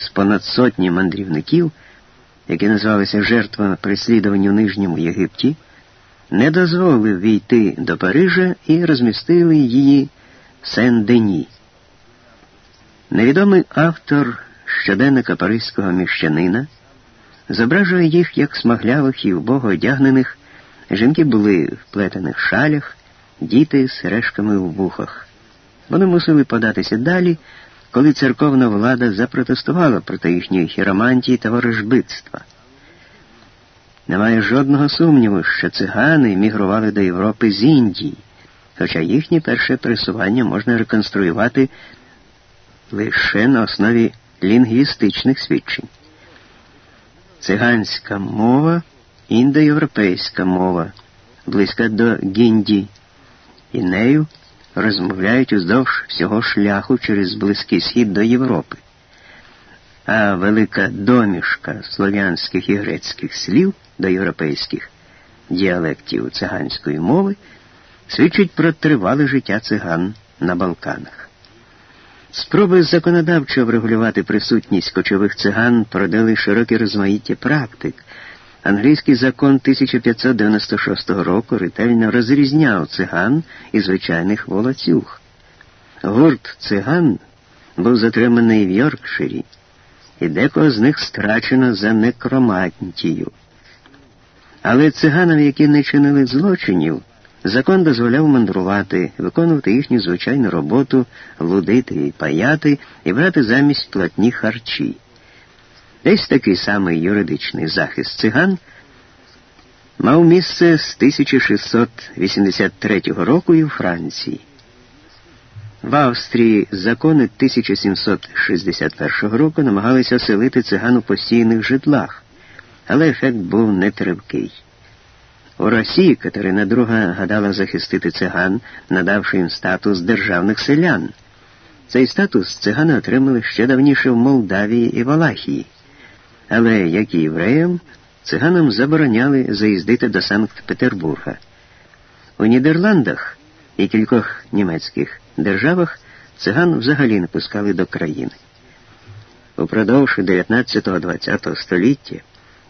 з понад сотні мандрівників, які називалися жертвами переслідування в Нижньому Єгипті, не дозволив війти до Парижа і розмістили її в Сен-Дені. Невідомий автор щоденника паризького міщанина зображує їх як смаглявих і вбого одягнених. Жінки були в плетених шалях, діти з сережками в вухах. Вони мусили податися далі, коли церковна влада запротестувала проти їхньої хіромантії та ворожбитства. Немає жодного сумніву, що цигани мігрували до Європи з Індії, хоча їхнє перше пересування можна реконструювати лише на основі лінгвістичних свідчень. Циганська мова індоєвропейська мова, близька до гінді, і нею розмовляють уздовж всього шляху через Близький Схід до Європи. А велика домішка слов'янських і грецьких слів до європейських діалектів циганської мови свідчить про тривале життя циган на Балканах. Спроби законодавчо врегулювати присутність кочових циган породили широке розмаїття практик. Англійський закон 1596 року ретельно розрізняв циган і звичайних волоцюг. Гурт циган був затриманий в Йоркширі, і декого з них страчено за некромантію. Але циганам, які не чинили злочинів, закон дозволяв мандрувати, виконувати їхню звичайну роботу, лудити і паяти і брати замість платні харчі. Десь такий самий юридичний захист циган мав місце з 1683 року і у Франції. В Австрії закони 1761 року намагалися оселити циган у постійних житлах, але ефект був нетривкий. У Росії Катерина II гадала захистити циган, надавши їм статус державних селян. Цей статус цигани отримали ще давніше в Молдавії і Валахії. Але, як і євреям, циганам забороняли заїздити до Санкт-Петербурга. У Нідерландах і кількох німецьких державах циган взагалі не пускали до країни. Упродовж 19-20 століття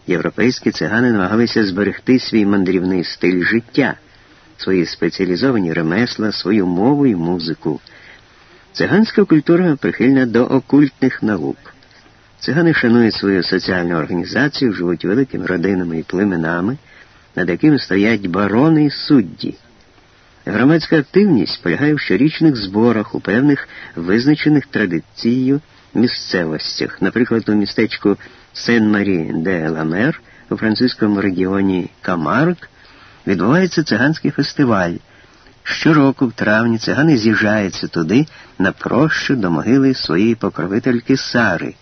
європейські цигани намагалися зберегти свій мандрівний стиль життя, свої спеціалізовані ремесла, свою мову і музику. Циганська культура прихильна до окультних наук. Цигани шанують свою соціальну організацію, живуть великими родинами і племенами, над якими стоять барони і судді. Громадська активність полягає в щорічних зборах у певних визначених традицією місцевостях, наприклад, у містечку Сен-Марі-де-Ламер у французькому регіоні Камарк відбувається циганський фестиваль. Щороку, в травні, цигани з'їжджаються туди на прощу до могили своєї покровительки Сари.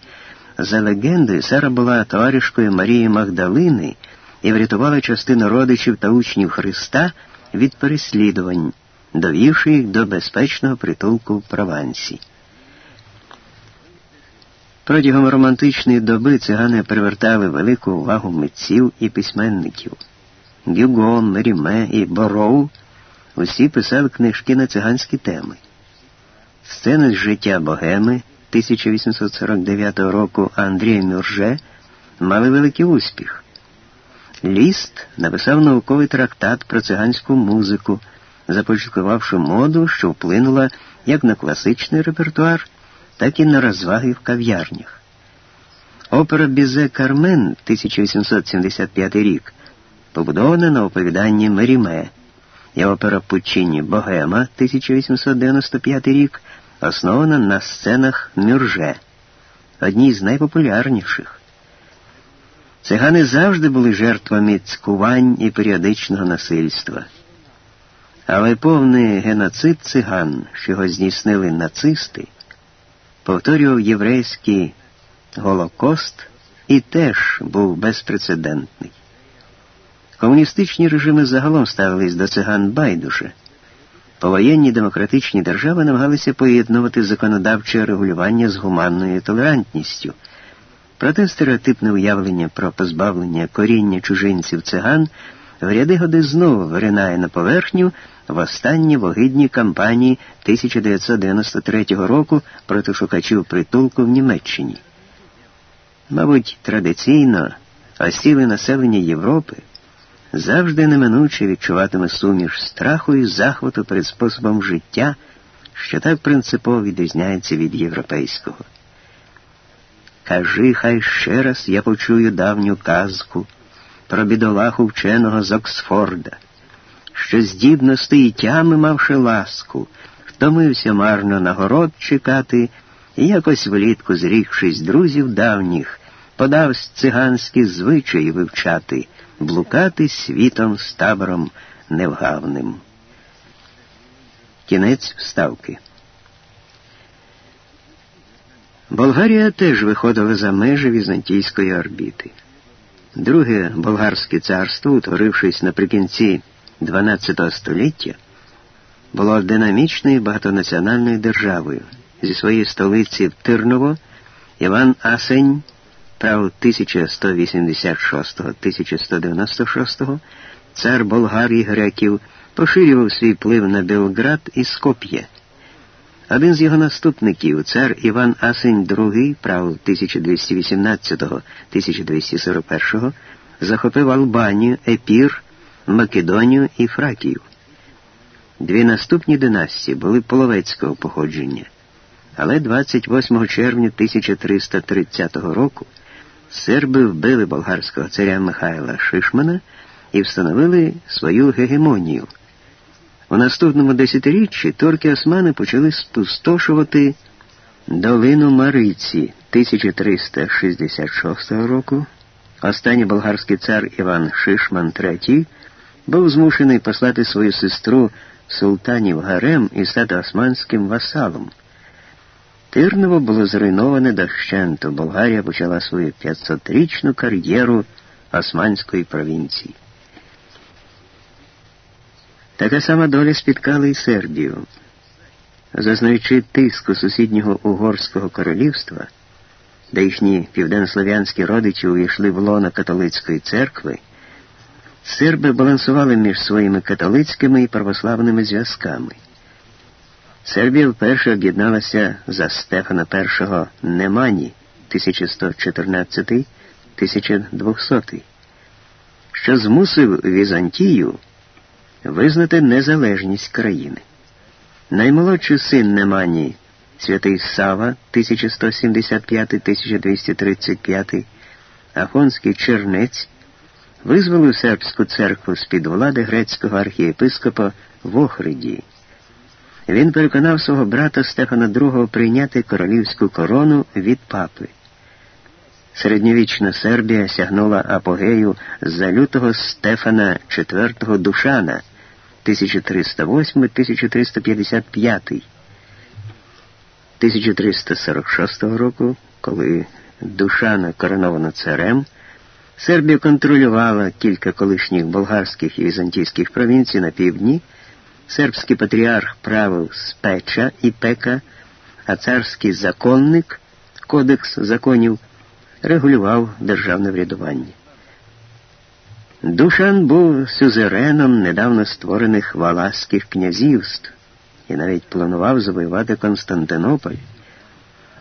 За легендою, Сара була товаришкою Марії Магдалини і врятувала частину родичів та учнів Христа від переслідувань, довівши їх до безпечного притулку в Провансі. Протягом романтичної доби цигани привертали велику увагу митців і письменників. Гюго, Меріме і Бороу усі писали книжки на циганські теми. Сцени з життя Богеми 1849 року Андрія Мюрже мали великий успіх. Ліст написав науковий трактат про циганську музику, започаткувавши моду, що вплинула як на класичний репертуар, так і на розваги в кав'ярнях. Опера Бізе Кармен 1875 рік побудована на оповіданні Меріме, і опера Пучині Богема 1895 рік основана на сценах Мюрже, одній з найпопулярніших. Цигани завжди були жертвами цькувань і періодичного насильства. Але повний геноцид циган, що його здійснили нацисти, повторював єврейський Голокост і теж був безпрецедентний. Комуністичні режими загалом ставились до циган байдуже. Повоєнні демократичні держави намагалися поєднувати законодавче регулювання з гуманною толерантністю. Проте стереотипне уявлення про позбавлення коріння чужинців циган в ряди годи знову виринає на поверхню в останні вогидні кампанії 1993 року проти шукачів притулку в Німеччині. мабуть, традиційно осіле населення Європи завжди неминуче відчуватиме суміш страху і захвату перед способом життя, що так принципово відрізняється від європейського. Кажи, хай ще раз я почую давню казку про бідолаху вченого з Оксфорда, що здібності і тями мавши ласку, втомився марно нагород чекати і якось влітку, зрікшись друзів давніх, подавсь циганські звичаї вивчати, блукати світом з табором невгавним. Кінець вставки. Болгарія теж виходила за межі візантійської орбіти. Друге болгарське царство, утворившись наприкінці XII століття, було динамічною багатонаціональною державою. Зі своєї столиці в Тирново Іван Асень прав 1186-1196 цар Болгарії греків поширював свій вплив на Белград і Скоп'є. Один з його наступників, цар Іван Асень II, прав 1218-1241, захопив Албанію, Епір, Македонію і Фракію. Дві наступні династії були половецького походження, але 28 червня 1330 року серби вбили болгарського царя Михайла Шишмана і встановили свою гегемонію. У наступному десятиріччі турки османи почали спустошувати долину Мариці 1366 року. Останній болгарський цар Іван Шишман III був змушений послати свою сестру султанів Гарем і стати османським васалом. Тирново було зруйноване дощенту. Болгарія почала свою 500-річну кар'єру османської провінції. Така сама доля спіткала і Сербію. Зазнаючи тиску сусіднього Угорського королівства, де їхні південнослов'янські родичі увійшли в лоно католицької церкви, серби балансували між своїми католицькими і православними зв'язками. Сербія вперше об'єдналася за Стефана І Немані 1114-1200, що змусив Візантію визнати незалежність країни. Наймолодший син Немані, святий Сава 1175-1235, Афонський чернець, визволив сербську церкву з-під влади грецького архієпископа в Охриді. Він переконав свого брата Стефана II прийняти королівську корону від папи. Середньовічна Сербія сягнула апогею за лютого Стефана IV Душана 1308-1355. 1346 року, коли Душана короновано царем, Сербія контролювала кілька колишніх болгарських і візантійських провінцій на півдні. Сербський патріарх правив з Печа і Пека, а царський законник, Кодекс законів, регулював державне врядування. Душан був сюзереном недавно створених валаських князівств і навіть планував завоювати Константинополь.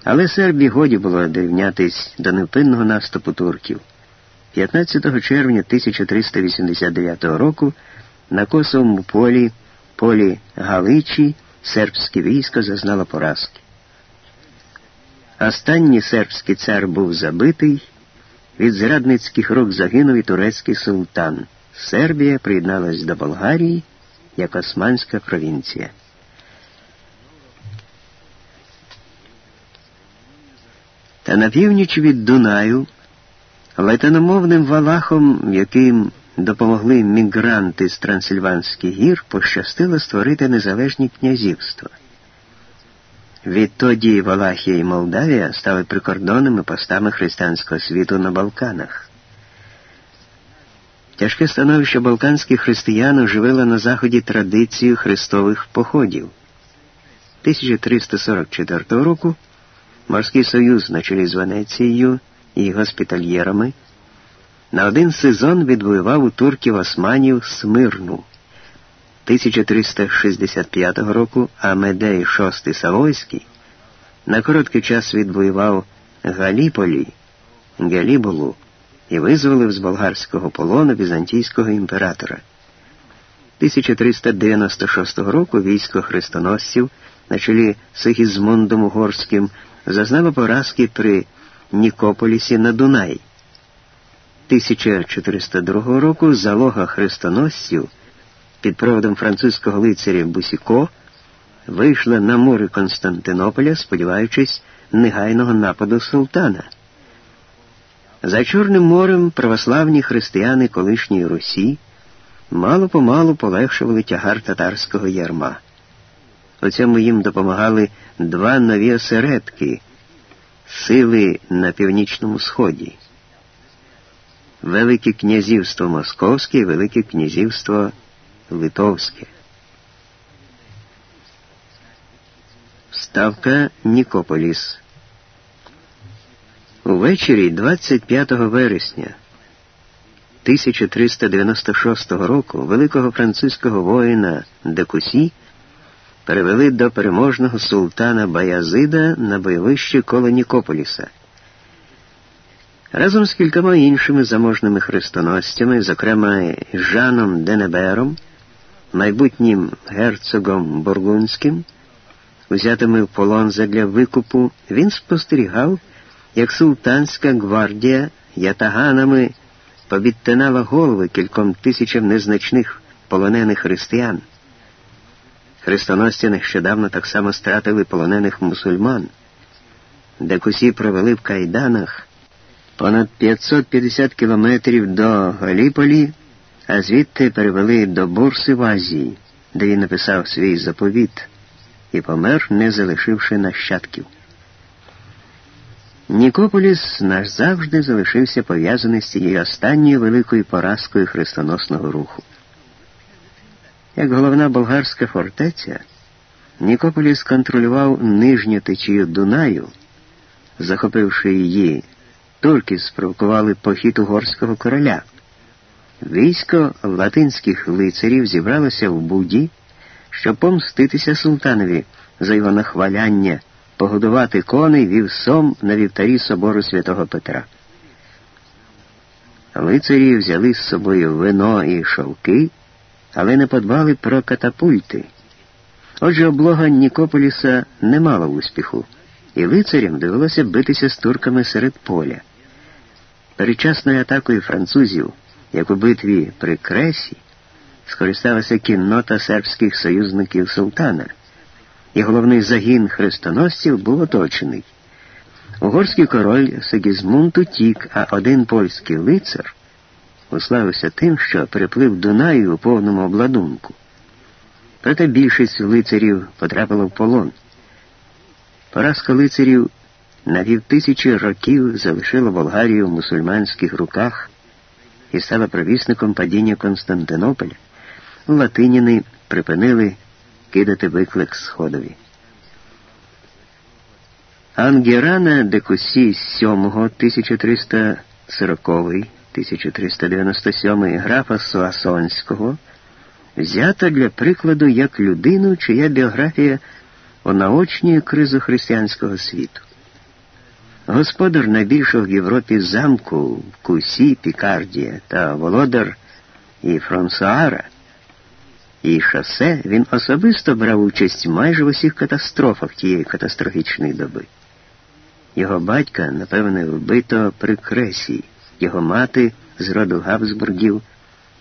Але Сербії годі було дорівнятись до невпинного наступу турків. 15 червня 1389 року на Косовому полі полі Галичі сербське військо зазнало поразки. Останній сербський цар був забитий, від зрадницьких рук загинув і турецький султан. Сербія приєдналась до Болгарії як османська провінція. Та на північ від Дунаю латиномовним валахом, яким допомогли мігранти з Трансильванських гір, пощастило створити незалежні князівства. Відтоді Валахія і Молдавія стали прикордонними постами християнського світу на Балканах. Тяжке становище балканських християн оживило на Заході традицію хрестових походів. 1344 року Морський Союз на чолі з Венецією і госпітальєрами на один сезон відвоював у турків османів Смирну. 1365 року Амедей VI Савойський на короткий час відвоював Галіполі Геліболу і визволив з болгарського полону візантійського імператора. 1396 року військо хрестоносців на чолі Сигізмундом Угорським зазнало поразки при Нікополісі на Дунаї. 1402 року залога хрестоносців під проводом французького лицаря Бусіко вийшла на море Константинополя, сподіваючись негайного нападу султана. За Чорним морем православні християни колишньої Русі мало помалу полегшували тягар татарського ярма. У цьому їм допомагали два нові осередки сили на північному сході. Велике князівство Московське і Велике князівство Литовське. Ставка Нікополіс. Увечері 25 вересня 1396 року великого французького воїна Декусі перевели до переможного султана Баязида на бойовище коло Нікополіса. Разом з кількома іншими заможними хрестоносцями, зокрема Жаном Денебером, майбутнім герцогом Бургундським, узятими в полон задля викупу, він спостерігав, як султанська гвардія ятаганами побідтинала голови кільком тисячам незначних полонених християн. Хрестоносці нещодавно так само стратили полонених мусульман, де кусі провели в кайданах понад 550 кілометрів до Галіполі, а звідти перевели до Бурси в Азії, де він написав свій заповіт і помер, не залишивши нащадків. Нікополіс назавжди залишився пов'язаний з цією останньою великою поразкою хрестоносного руху. Як головна болгарська фортеця, Нікополіс контролював нижню течію Дунаю, захопивши її, турки спровокували похід угорського короля. Військо латинських лицарів зібралося в Буді, щоб помститися султанові за його нахваляння, погодувати коней вівсом на вівтарі собору святого Петра. Лицарі взяли з собою вино і шовки але не подбали про катапульти. Отже, облога Нікополіса не мала успіху, і лицарям довелося битися з турками серед поля. Передчасною атакою французів, як у битві при Кресі, скористалася кіннота сербських союзників султана, і головний загін хрестоносців був оточений. Угорський король Сегізмунд утік, а один польський лицар уславився тим, що переплив Дунаю у повному обладунку. Проте більшість лицарів потрапила в полон. Поразка лицарів на півтисячі років залишила Болгарію в мусульманських руках і стала провісником падіння Константинополя. Латиніни припинили кидати виклик Сходові. Ангерана Декусі 7 1340 1397 графа Суасонського взята для прикладу як людину, чия біографія онаочнює кризу християнського світу. Господар найбільшого в Європі замку Кусі, Пікардія та володар і Франсуара, і шосе він особисто брав участь майже в усіх катастрофах тієї катастрофічної доби. Його батька, напевне, вбито при кресі. Його мати з роду Габсбургів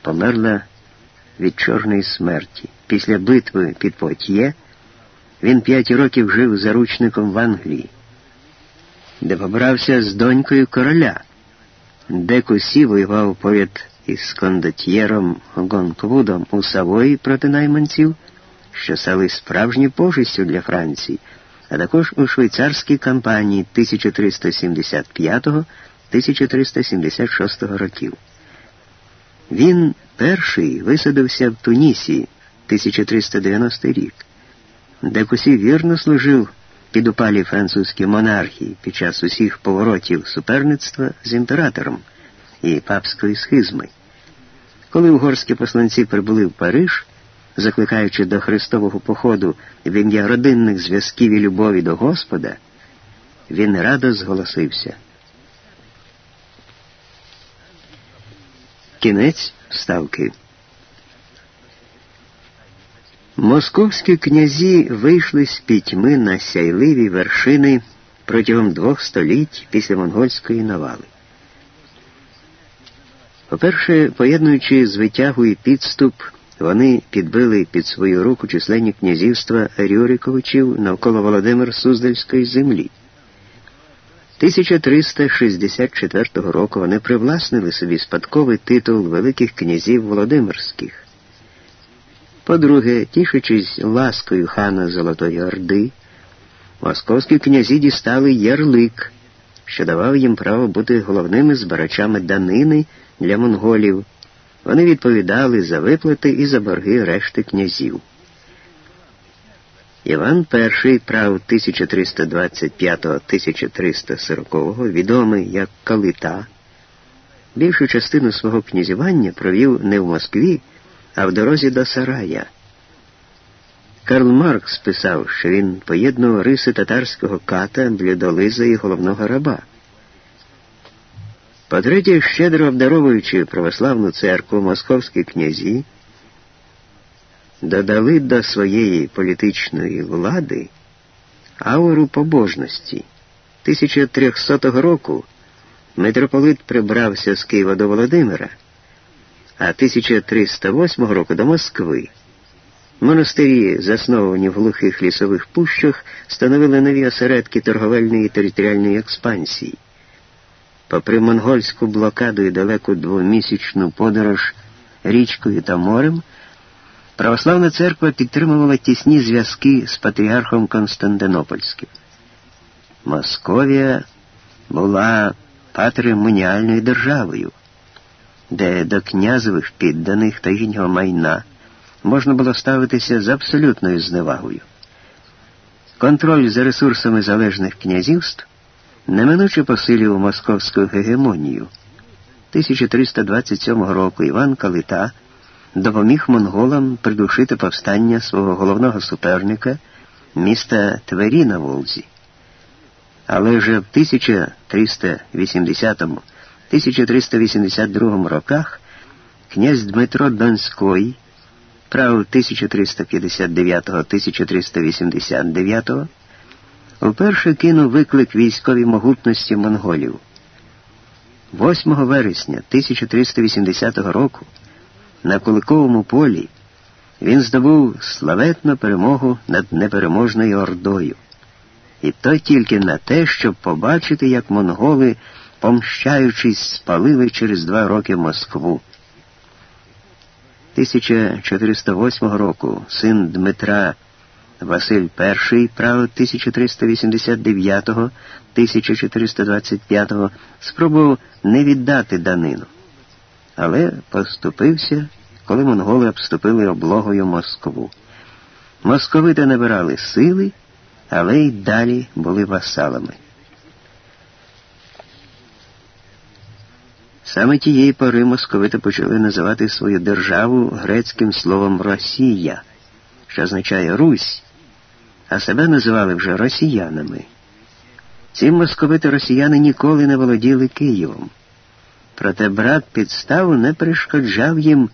померла від чорної смерті. Після битви під Потьє він п'ять років жив заручником в Англії, де побрався з донькою короля, де Кусі воював поряд із кондотьєром Гонквудом у Савої проти найманців, що стали справжньою пожистю для Франції, а також у швейцарській кампанії 1375 1376 років. Він перший висадився в Тунісі 1390 рік, де Кусі вірно служив підупалі французькі монархії під час усіх поворотів суперництва з імператором і папської схизми. Коли угорські посланці прибули в Париж, закликаючи до Христового походу в ім'я родинних зв'язків і любові до Господа, він радо зголосився. Кінець вставки. Московські князі вийшли з пітьми на сяйливі вершини протягом двох століть після монгольської навали. По-перше, поєднуючи з витягу і підступ, вони підбили під свою руку численні князівства Рюриковичів навколо Володимир Суздальської землі. 1364 року вони привласнили собі спадковий титул Великих князів Володимирських. По-друге, тішучись ласкою хана Золотої Орди, московські князі дістали ярлик, що давав їм право бути головними збирачами данини для монголів. Вони відповідали за виплати і за борги решти князів. Іван І прав 1325-1340, відомий як Калита, більшу частину свого князювання провів не в Москві, а в дорозі до Сарая. Карл Маркс писав, що він поєднував риси татарського ката, блюдолиза і головного раба. По-третє, щедро обдаровуючи православну церкву московські князі, додали до своєї політичної влади ауру побожності. 1300 року митрополит прибрався з Києва до Володимира, а 1308 року до Москви. Монастирі, засновані в глухих лісових пущах, становили нові осередки торговельної і територіальної експансії. Попри монгольську блокаду і далеку двомісячну подорож річкою та морем, православна церква підтримувала тісні зв'язки з патріархом Константинопольським. Московія була патримоніальною державою, де до князевих підданих та їхнього майна можна було ставитися з абсолютною зневагою. Контроль за ресурсами залежних князівств неминуче посилював московську гегемонію. 1327 року Іван Калита допоміг монголам придушити повстання свого головного суперника, міста Твері на Волзі. Але вже в 1380-1382 роках князь Дмитро Донський правил 1359-1389, вперше кинув виклик військовій могутності монголів. 8 вересня 1380 року на Куликовому полі він здобув славетну перемогу над непереможною Ордою. І то тільки на те, щоб побачити, як монголи, помщаючись, спалили через два роки Москву. 1408 року син Дмитра Василь І правив 1389-1425 спробував не віддати данину, але поступився, коли монголи обступили облогою Москву. Московити набирали сили, але й далі були васалами. Саме тієї пори московити почали називати свою державу грецьким словом Росія, що означає Русь, а себе називали вже росіянами. Ці московити росіяни ніколи не володіли Києвом. Проте брак підстав не перешкоджав їм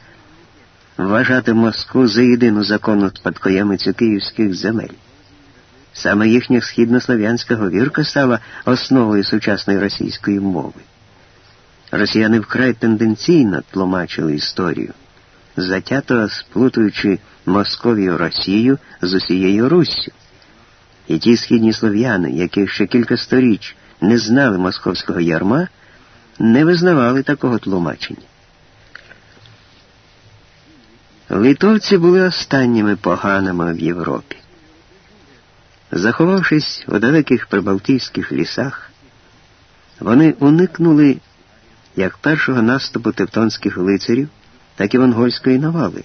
вважати Москву за єдину законну спадкоємицю київських земель. Саме їхня східнослов'янська говірка стала основою сучасної російської мови. Росіяни вкрай тенденційно тлумачили історію, затято сплутуючи Московію Росію з усією Руссю. І ті східні слов'яни, які ще кілька сторіч не знали московського ярма, не визнавали такого тлумачення. Литовці були останніми поганими в Європі. Заховавшись у далеких прибалтійських лісах, вони уникнули як першого наступу тевтонських лицарів, так і монгольської навали.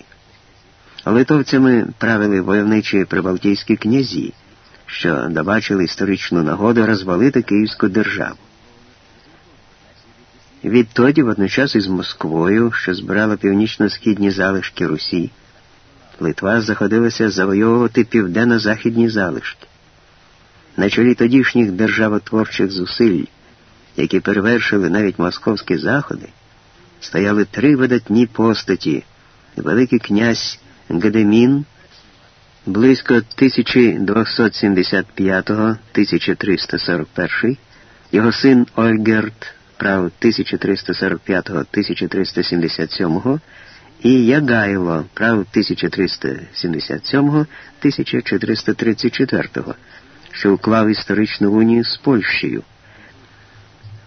Литовцями правили войовничі прибалтійські князі, що добачили історичну нагоду розвалити Київську державу. Відтоді, водночас із Москвою, що збирала північно-східні залишки Русі, Литва заходилася завойовувати південно-західні залишки. На чолі тодішніх державотворчих зусиль які перевершили навіть московські заходи, стояли три видатні постаті: Великий князь Гедемін близько 1275-1341, його син Ольгерт прав 1345-1377 і Ягайло прав 1377-1434, що уклав історичну унію з Польщею.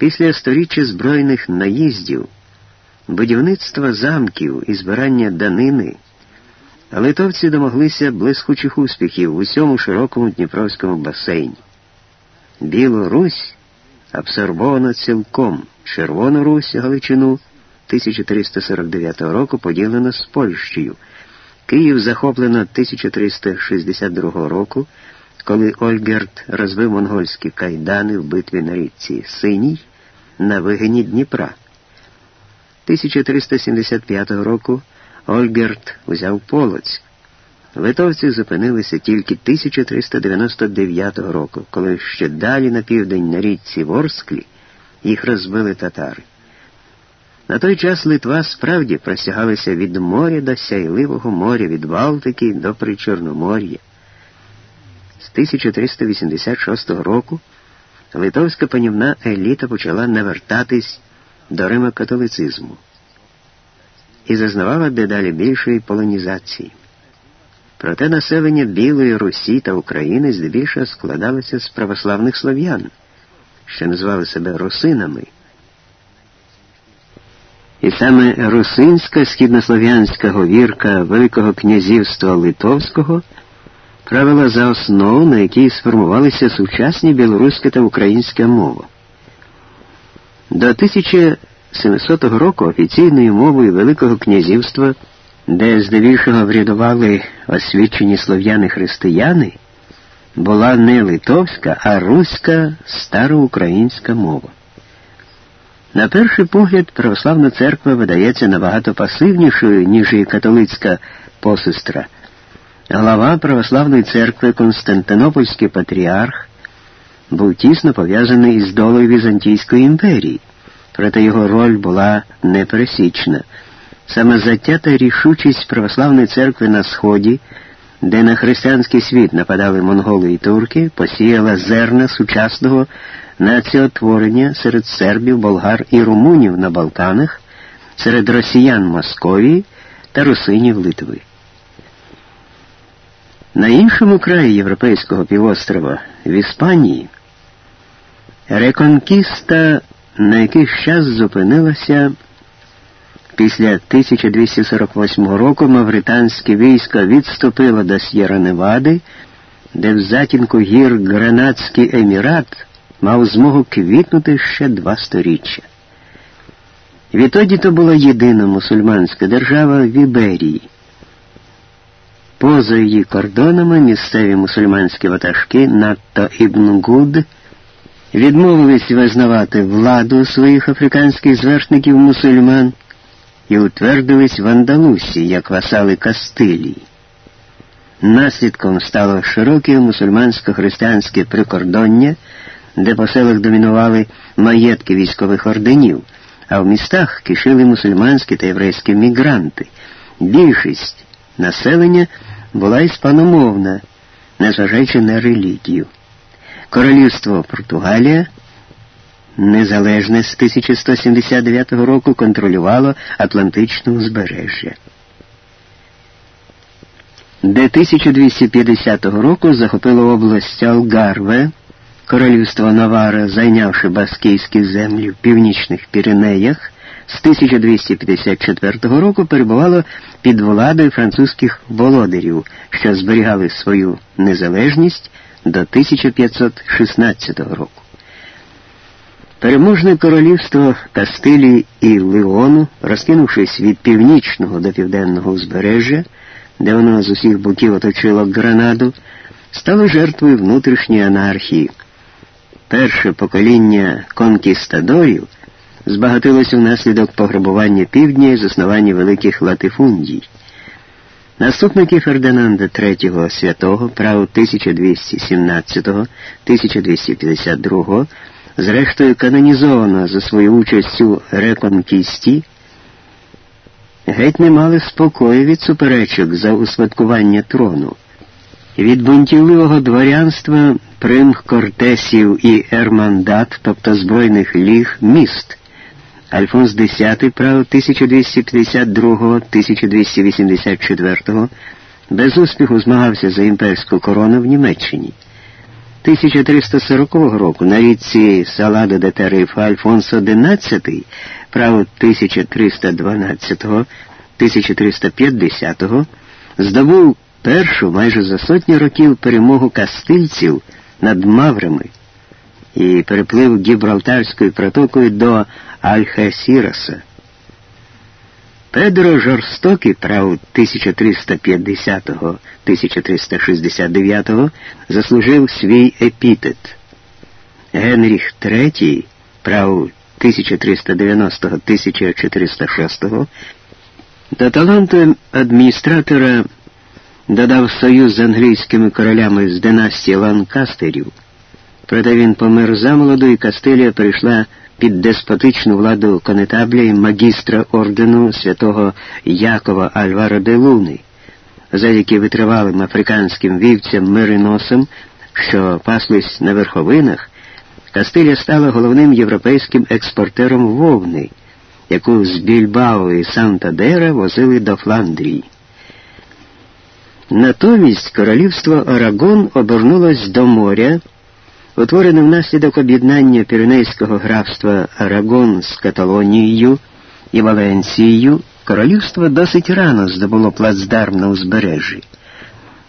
Після сторіччя збройних наїздів, будівництва замків і збирання данини. Литовці домоглися блискучих успіхів в усьому широкому Дніпровському басейні. Білу Русь абсорбовано цілком, Червону Русь Галичину 1349 року поділено з Польщею. Київ захоплено 1362 року, коли Ольгерт розвив монгольські кайдани в битві на річці Синій на вигині Дніпра. 1375 року Ольгерт узяв Полоцьк. Литовці зупинилися тільки 1399 року, коли ще далі на південь на річці Ворсклі їх розбили татари. На той час Литва справді простягалася від моря до сяйливого моря, від Балтики до Причорномор'я. З 1386 року литовська панівна еліта почала навертатись до Рима католицизму і зазнавала дедалі більшої полонізації. Проте населення Білої Русі та України здебільшого складалося з православних слов'ян, що називали себе русинами. І саме русинська східнослов'янська говірка Великого князівства Литовського правила за основу, на якій сформувалися сучасні білоруська та українська мова. До 1700 року офіційною мовою Великого князівства, де здебільшого врядували освічені слов'яни християни, була не литовська, а руська староукраїнська мова. На перший погляд, православна церква видається набагато пасивнішою, ніж і католицька посестра. Глава православної церкви Константинопольський патріарх був тісно пов'язаний із долою Візантійської імперії, проте його роль була непересічна. Саме затята рішучість православної церкви на Сході, де на християнський світ нападали монголи і турки, посіяла зерна сучасного націотворення серед сербів, болгар і румунів на Балканах, серед росіян Московії та русинів Литви. На іншому краї Європейського півострова в Іспанії реконкіста на якийсь час зупинилася після 1248 року мавританське військо відступило до С'єра Невади, де в затінку гір Гранадський емірат мав змогу квітнути ще два сторіччя. Відтоді то була єдина мусульманська держава в Іберії. Поза її кордонами місцеві мусульманські ватажки, надто Ібн Гуд, відмовились визнавати владу своїх африканських звершників мусульман і утвердились в Андалусі як васали Кастилії. Наслідком стало широке мусульмансько-християнське прикордоння, де по селах домінували маєтки військових орденів, а в містах кишили мусульманські та єврейські мігранти. Більшість населення була іспаномовна, незважаючи на релігію. Королівство Португалія, незалежне з 1179 року, контролювало Атлантичне узбережжя. Де 1250 року захопило область Алгарве, королівство Навара, зайнявши баскійські землі в північних Піренеях, з 1254 року перебувало під владою французьких володарів, що зберігали свою незалежність до 1516 року. Переможне королівство Кастилії і Леону, розкинувшись від північного до південного узбережжя, де воно з усіх боків оточило Гранаду, стало жертвою внутрішньої анархії. Перше покоління конкістадорів збагатилось внаслідок пограбування півдня і заснування великих латифундій. Наступники Фердинанда III Святого, право 1217-1252, зрештою канонізовано за свою участь у реконкісті, геть не мали спокою від суперечок за успадкування трону. Від бунтівливого дворянства примх кортесів і ермандат, тобто збройних ліг, міст. Альфонс X правив 1282-1284 без успіху змагався за імперську корону в Німеччині. 1340 року на річці Саладо де Тарифа Альфонсо XI правив 1312-1350 здобув першу майже за сотню років перемогу кастильців над маврами і переплив Гібралтарською протокою до Альхасіраса. Педро Жорстокий прав 1350-1369 заслужив свій епітет. Генріх III прав 1390-1406 до таланту адміністратора додав союз з англійськими королями з династії Ланкастерів. Проте він помер замолоду, і Кастилія перейшла під деспотичну владу конетабля і магістра ордену святого Якова Альвара де Луни, завдяки витривалим африканським вівцям мириносам, що паслись на верховинах, Кастилія стала головним європейським експортером вовни, яку з Більбао і Санта-Дера возили до Фландрії. Натомість королівство Арагон обернулось до моря, утворене внаслідок об'єднання Піренейського графства Арагон з Каталонією і Валенцією, королівство досить рано здобуло плацдарм на узбережжі.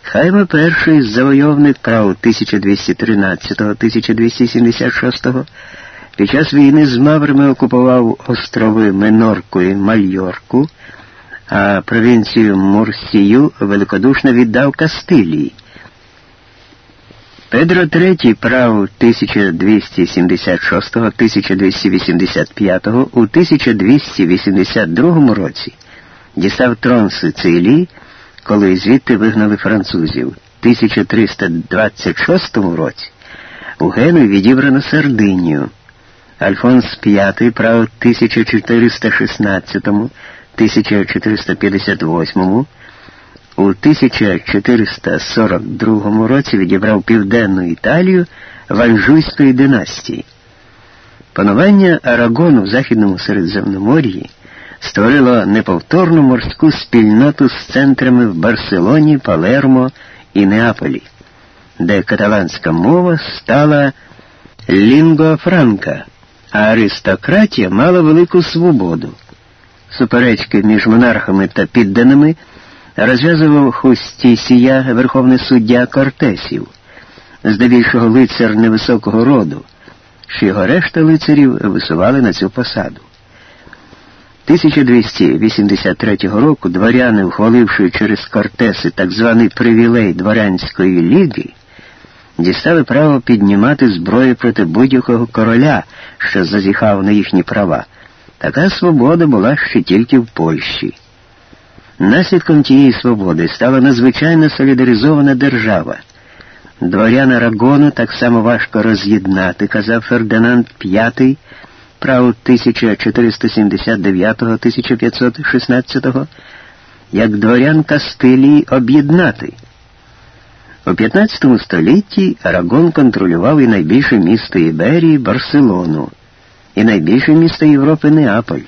Хайма І завойовник прав 1213-1276 під час війни з Маврами окупував острови Менорку і Мальорку а провінцію Мурсію великодушно віддав Кастилії. Педро III прав 1276-1285 у 1282 році дістав трон Сицилії, коли звідти вигнали французів. У 1326 році у Гену відібрано Сардинію. Альфонс V прав 1416 1458 у 1442 році відібрав Південну Італію Ванжуйської династії. Панування Арагону в Західному Середземномор'ї створило неповторну морську спільноту з центрами в Барселоні, Палермо і Неаполі, де каталанська мова стала лінгуа франка, а аристократія мала велику свободу суперечки між монархами та підданими розв'язував Хустісія, верховний суддя Кортесів, здебільшого лицар невисокого роду, що його решта лицарів висували на цю посаду. 1283 року дворяни, ухваливши через Кортеси так званий привілей дворянської ліги, дістали право піднімати зброю проти будь-якого короля, що зазіхав на їхні права. Така свобода була ще тільки в Польщі. Наслідком тієї свободи стала надзвичайно солідаризована держава. Дворяна Рагону так само важко роз'єднати, казав Фердинанд V, право 1479-1516, як дворян Кастилії об'єднати. У 15 столітті Арагон контролював і найбільше місто Іберії Барселону і найбільше місто Європи Неаполь.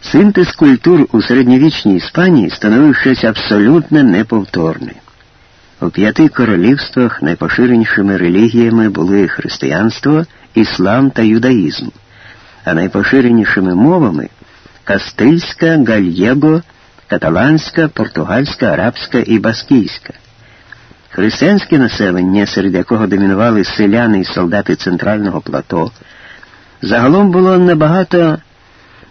Синтез культур у середньовічній Іспанії становив щось абсолютно неповторне. У п'яти королівствах найпоширенішими релігіями були християнство, іслам та юдаїзм, а найпоширенішими мовами кастильська, гальєго, каталанська, португальська, арабська і баскійська. Християнське населення, серед якого домінували селяни і солдати центрального плато, загалом було набагато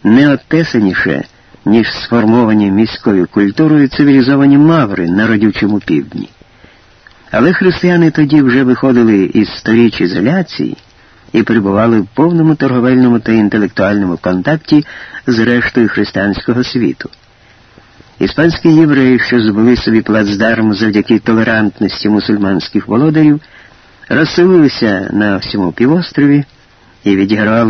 неотесаніше, ніж сформовані міською культурою цивілізовані маври на родючому півдні. Але християни тоді вже виходили із сторіч ізоляції і перебували в повному торговельному та інтелектуальному контакті з рештою християнського світу. Іспанські євреї, що збули собі плацдарм завдяки толерантності мусульманських володарів, розселилися на всьому півострові і відігравали